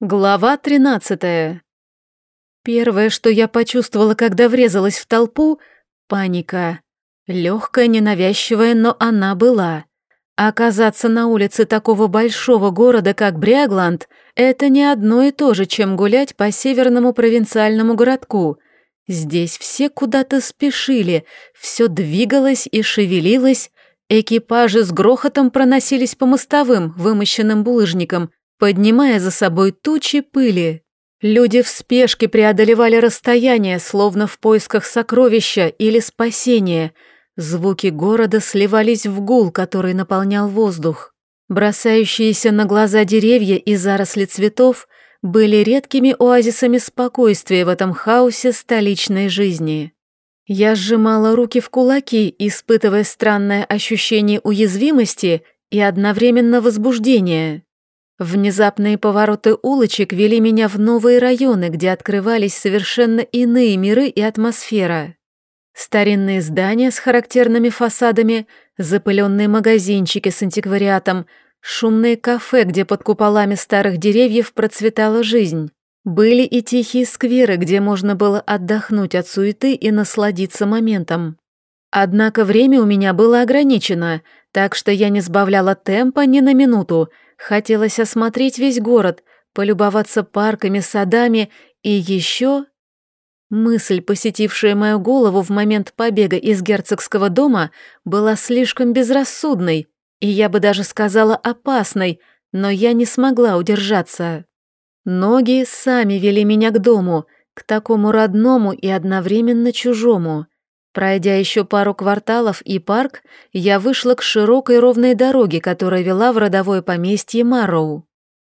Глава 13. Первое, что я почувствовала, когда врезалась в толпу — паника. Легкая, ненавязчивая, но она была. Оказаться на улице такого большого города, как Брягланд, это не одно и то же, чем гулять по северному провинциальному городку. Здесь все куда-то спешили, все двигалось и шевелилось, экипажи с грохотом проносились по мостовым, вымощенным булыжником — поднимая за собой тучи пыли. Люди в спешке преодолевали расстояние, словно в поисках сокровища или спасения. Звуки города сливались в гул, который наполнял воздух. Бросающиеся на глаза деревья и заросли цветов были редкими оазисами спокойствия в этом хаосе столичной жизни. Я сжимала руки в кулаки, испытывая странное ощущение уязвимости и одновременно возбуждения. Внезапные повороты улочек вели меня в новые районы, где открывались совершенно иные миры и атмосфера. Старинные здания с характерными фасадами, запыленные магазинчики с антиквариатом, шумные кафе, где под куполами старых деревьев процветала жизнь. Были и тихие скверы, где можно было отдохнуть от суеты и насладиться моментом. Однако время у меня было ограничено, так что я не сбавляла темпа ни на минуту, Хотелось осмотреть весь город, полюбоваться парками, садами и еще... Мысль, посетившая мою голову в момент побега из герцогского дома, была слишком безрассудной, и я бы даже сказала опасной, но я не смогла удержаться. Ноги сами вели меня к дому, к такому родному и одновременно чужому — Пройдя еще пару кварталов и парк, я вышла к широкой ровной дороге, которая вела в родовое поместье Мароу.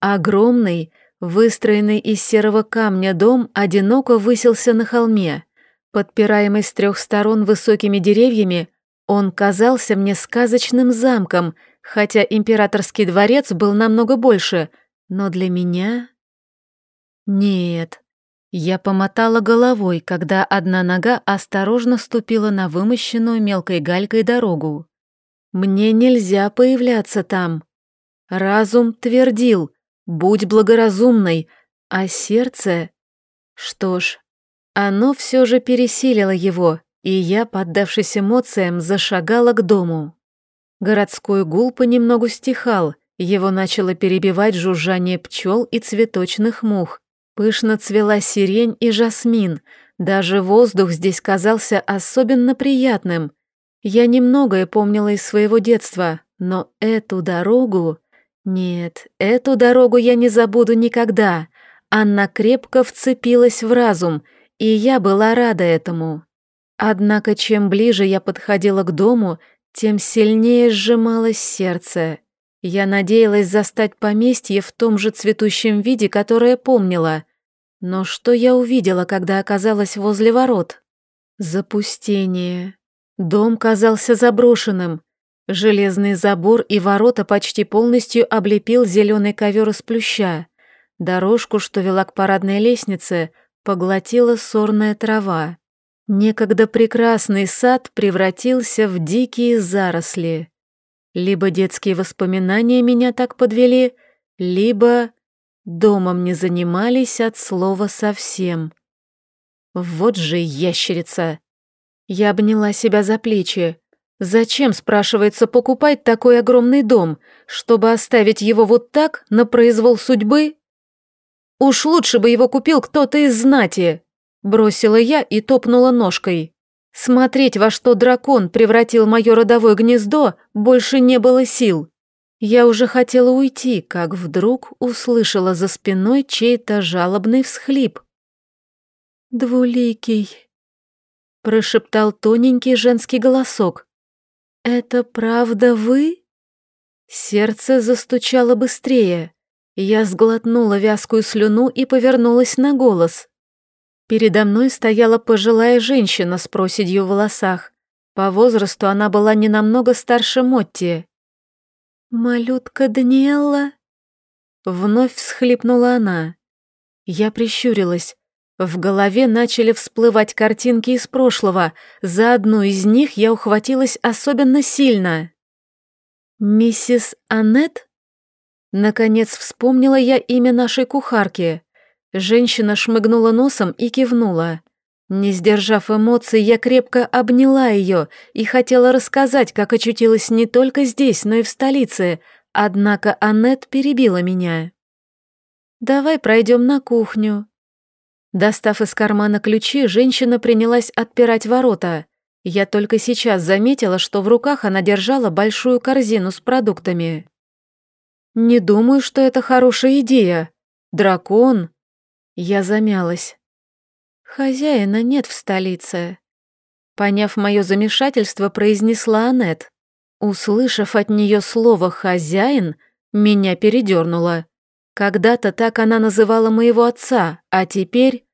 Огромный, выстроенный из серого камня дом одиноко высился на холме. Подпираемый с трех сторон высокими деревьями, он казался мне сказочным замком, хотя императорский дворец был намного больше, но для меня... Нет, я помотала головой, когда одна нога осторожно ступила на вымощенную мелкой галькой дорогу. Мне нельзя появляться там. Разум твердил, будь благоразумной, а сердце... Что ж, оно все же пересилило его, и я, поддавшись эмоциям, зашагала к дому. Городской гул понемногу стихал, его начало перебивать жужжание пчел и цветочных мух, Пышно цвела сирень и жасмин, даже воздух здесь казался особенно приятным. Я немногое помнила из своего детства, но эту дорогу... Нет, эту дорогу я не забуду никогда. Она крепко вцепилась в разум, и я была рада этому. Однако чем ближе я подходила к дому, тем сильнее сжималось сердце. Я надеялась застать поместье в том же цветущем виде, которое помнила, но что я увидела, когда оказалась возле ворот? Запустение. Дом казался заброшенным. Железный забор и ворота почти полностью облепил зеленый ковер из плюща. Дорожку, что вела к парадной лестнице, поглотила сорная трава. Некогда прекрасный сад превратился в дикие заросли. Либо детские воспоминания меня так подвели, либо Домом не занимались от слова совсем. Вот же ящерица. Я обняла себя за плечи. Зачем, спрашивается, покупать такой огромный дом, чтобы оставить его вот так, на произвол судьбы? Уж лучше бы его купил кто-то из знати, бросила я и топнула ножкой. Смотреть, во что дракон превратил мое родовое гнездо, больше не было сил. Я уже хотела уйти, как вдруг услышала за спиной чей-то жалобный всхлип. «Двуликий», — прошептал тоненький женский голосок. «Это правда вы?» Сердце застучало быстрее. Я сглотнула вязкую слюну и повернулась на голос. Передо мной стояла пожилая женщина с проседью в волосах. По возрасту она была не намного старше Мотти. «Малютка Даниэлла?» Вновь всхлипнула она. Я прищурилась. В голове начали всплывать картинки из прошлого. За одну из них я ухватилась особенно сильно. «Миссис Аннет?» Наконец вспомнила я имя нашей кухарки. Женщина шмыгнула носом и кивнула. Не сдержав эмоций, я крепко обняла ее и хотела рассказать, как очутилась не только здесь, но и в столице, однако Аннет перебила меня. «Давай пройдем на кухню». Достав из кармана ключи, женщина принялась отпирать ворота. Я только сейчас заметила, что в руках она держала большую корзину с продуктами. «Не думаю, что это хорошая идея. Дракон...» Я замялась. «Хозяина нет в столице», — поняв мое замешательство, произнесла Аннет. Услышав от нее слово «хозяин», меня передернуло. Когда-то так она называла моего отца, а теперь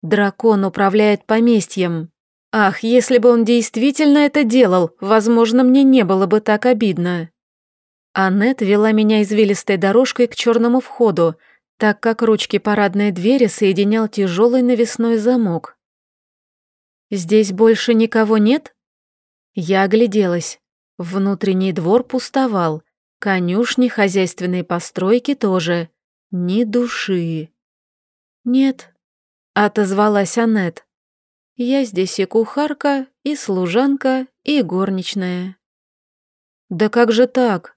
дракон управляет поместьем. Ах, если бы он действительно это делал, возможно, мне не было бы так обидно. Аннет вела меня извилистой дорожкой к черному входу, так как ручки парадной двери соединял тяжелый навесной замок. «Здесь больше никого нет?» Я огляделась. Внутренний двор пустовал, конюшни, хозяйственные постройки тоже. Ни души. «Нет», — отозвалась Аннет. «Я здесь и кухарка, и служанка, и горничная». «Да как же так?»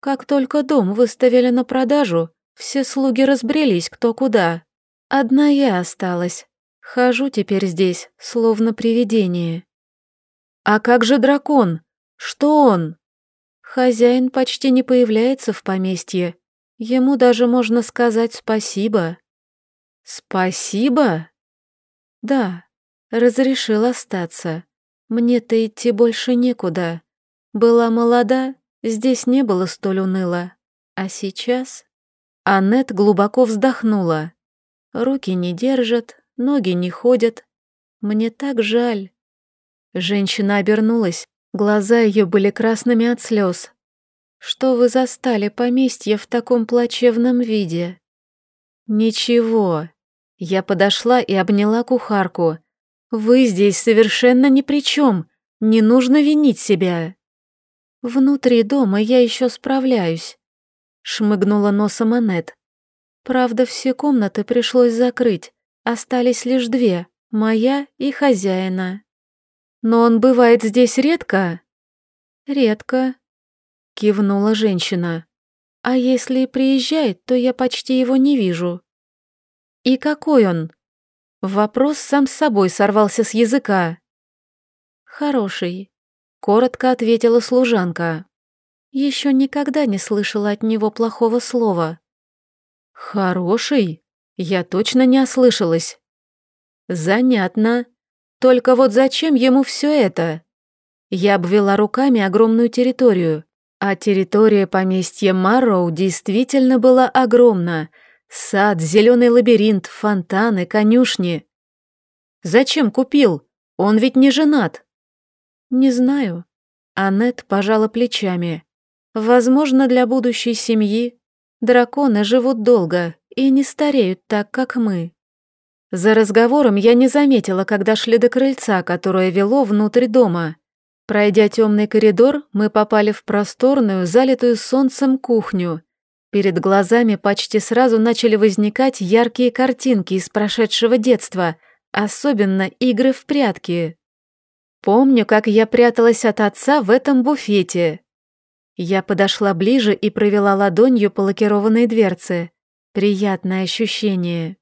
«Как только дом выставили на продажу, все слуги разбрелись кто куда. Одна я осталась. Хожу теперь здесь, словно привидение. А как же дракон? Что он? Хозяин почти не появляется в поместье. Ему даже можно сказать спасибо. Спасибо? Да, разрешил остаться. Мне-то идти больше некуда. Была молода, здесь не было столь уныло. А сейчас... Аннет глубоко вздохнула. Руки не держат, ноги не ходят. Мне так жаль. Женщина обернулась, глаза ее были красными от слез. Что вы застали поместье в таком плачевном виде? Ничего. Я подошла и обняла кухарку. Вы здесь совершенно ни при чем. Не нужно винить себя. Внутри дома я еще справляюсь. Шмыгнула носом Аннет. Правда, все комнаты пришлось закрыть. Остались лишь две, моя и хозяина. Но он бывает здесь редко? Редко, кивнула женщина. А если приезжает, то я почти его не вижу. И какой он? Вопрос сам с собой сорвался с языка. Хороший, коротко ответила служанка. Еще никогда не слышала от него плохого слова. «Хороший? Я точно не ослышалась». «Занятно. Только вот зачем ему все это?» Я обвела руками огромную территорию, а территория поместья Марроу действительно была огромна. Сад, зеленый лабиринт, фонтаны, конюшни. «Зачем купил? Он ведь не женат». «Не знаю». Аннет пожала плечами. Возможно, для будущей семьи драконы живут долго и не стареют так, как мы. За разговором я не заметила, когда шли до крыльца, которое вело внутрь дома. Пройдя темный коридор, мы попали в просторную, залитую солнцем кухню. Перед глазами почти сразу начали возникать яркие картинки из прошедшего детства, особенно игры в прятки. Помню, как я пряталась от отца в этом буфете, я подошла ближе и провела ладонью по лакированной дверце. Приятное ощущение.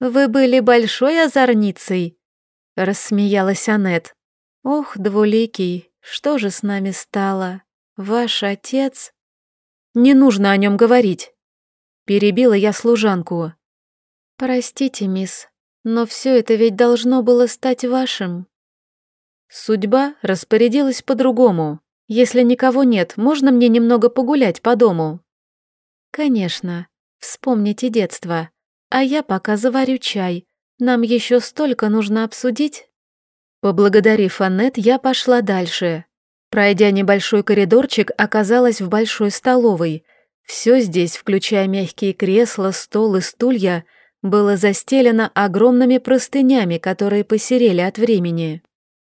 «Вы были большой озорницей», — рассмеялась Аннет. «Ох, двуликий, что же с нами стало? Ваш отец...» «Не нужно о нем говорить», — перебила я служанку. «Простите, мисс, но все это ведь должно было стать вашим». Судьба распорядилась по-другому. Если никого нет, можно мне немного погулять по дому?» «Конечно. Вспомните детство. А я пока заварю чай. Нам еще столько нужно обсудить». Поблагодарив Аннет, я пошла дальше. Пройдя небольшой коридорчик, оказалась в большой столовой. Все здесь, включая мягкие кресла, стол и стулья, было застелено огромными простынями, которые посерели от времени.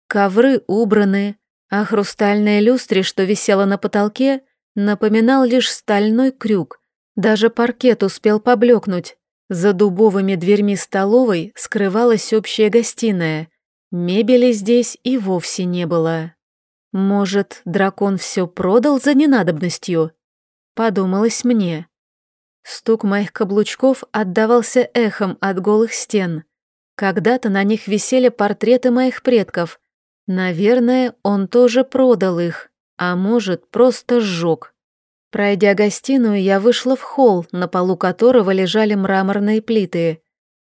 Ковры убраны, а хрустальная люстре, что висела на потолке, напоминал лишь стальной крюк. Даже паркет успел поблекнуть. За дубовыми дверьми столовой скрывалась общая гостиная. Мебели здесь и вовсе не было. Может, дракон все продал за ненадобностью? Подумалось мне. Стук моих каблучков отдавался эхом от голых стен. Когда-то на них висели портреты моих предков. Наверное, он тоже продал их, а может, просто сжег. Пройдя гостиную, я вышла в холл, на полу которого лежали мраморные плиты.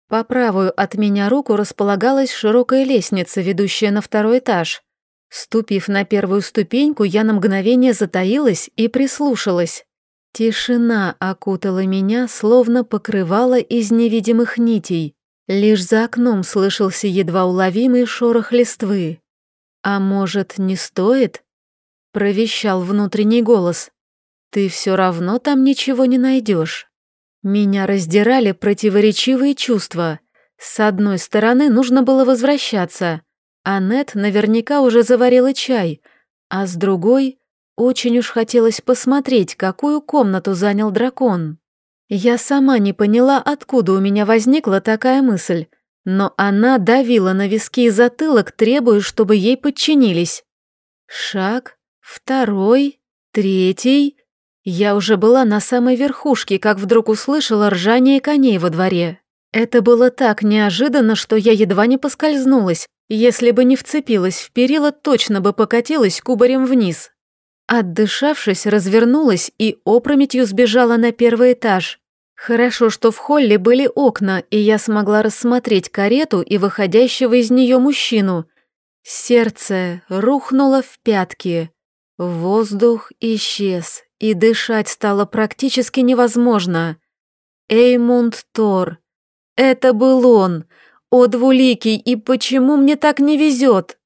По правую от меня руку располагалась широкая лестница, ведущая на второй этаж. Ступив на первую ступеньку, я на мгновение затаилась и прислушалась. Тишина окутала меня, словно покрывала из невидимых нитей. Лишь за окном слышался едва уловимый шорох листвы. «А может, не стоит?» — провещал внутренний голос. «Ты все равно там ничего не найдешь». Меня раздирали противоречивые чувства. С одной стороны, нужно было возвращаться. Аннет наверняка уже заварила чай, а с другой очень уж хотелось посмотреть, какую комнату занял дракон. Я сама не поняла, откуда у меня возникла такая мысль, но она давила на виски и затылок, требуя, чтобы ей подчинились. Шаг, второй, третий. Я уже была на самой верхушке, как вдруг услышала ржание коней во дворе. Это было так неожиданно, что я едва не поскользнулась. Если бы не вцепилась в перила, точно бы покатилась кубарем вниз. Отдышавшись, развернулась и опрометью сбежала на первый этаж. Хорошо, что в холле были окна, и я смогла рассмотреть карету и выходящего из нее мужчину. Сердце рухнуло в пятки. Воздух исчез, и дышать стало практически невозможно. Эймунд Тор. Это был он. О, двуликий, и почему мне так не везет?